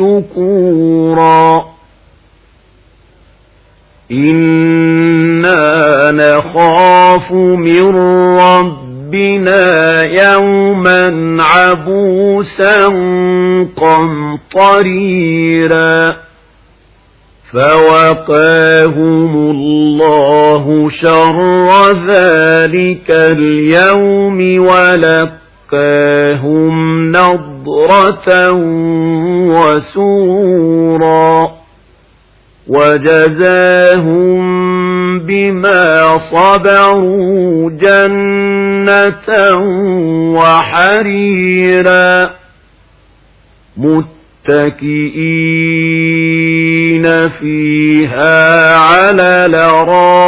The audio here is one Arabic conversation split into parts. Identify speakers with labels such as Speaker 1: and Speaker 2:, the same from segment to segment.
Speaker 1: شكورا. إنا نخاف من ربنا يوما عبوسا قمطريرا. فوقاهم الله شر ذلك اليوم ولقاهم نضرة وسورا وجزاهم بما صبروا جنة وحريرا متكئين فيها على لرائك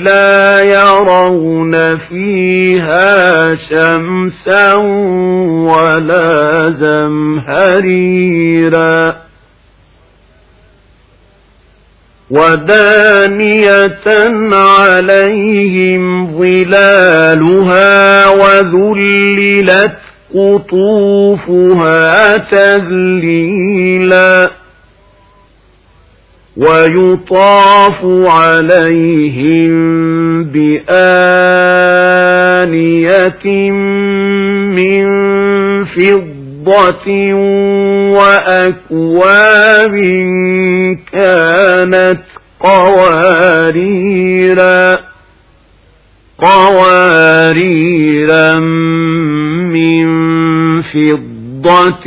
Speaker 1: لا يرون فيها شمسا ولا زمهريرا. ودانية عليهم ظلالها وذللت قطوفها تذليلا. ويطاف عليهم بآنية من فضة وأكواب كانت قواريرا قواريرا من فضة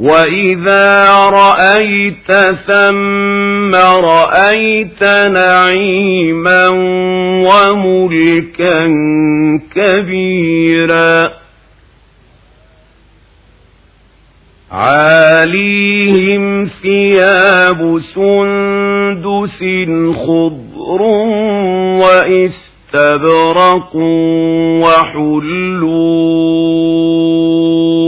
Speaker 1: وإذا رأيت ثم رأيت نعيما وملكا كبيرا عاليهم ثياب سندس خضر واستبرق وحلوا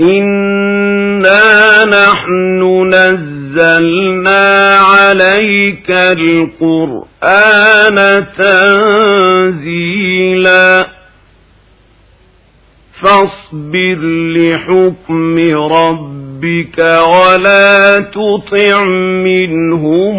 Speaker 1: إنا نحن نزلنا عليك القرآن تنزيلا. فاصبر لحكم ربك ولا تطع منهم.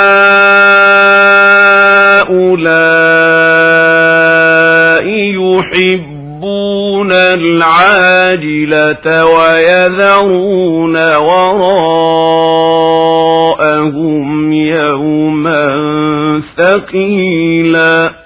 Speaker 1: يحبون العاجلة ويذرون وراءهم يوما ثقيلا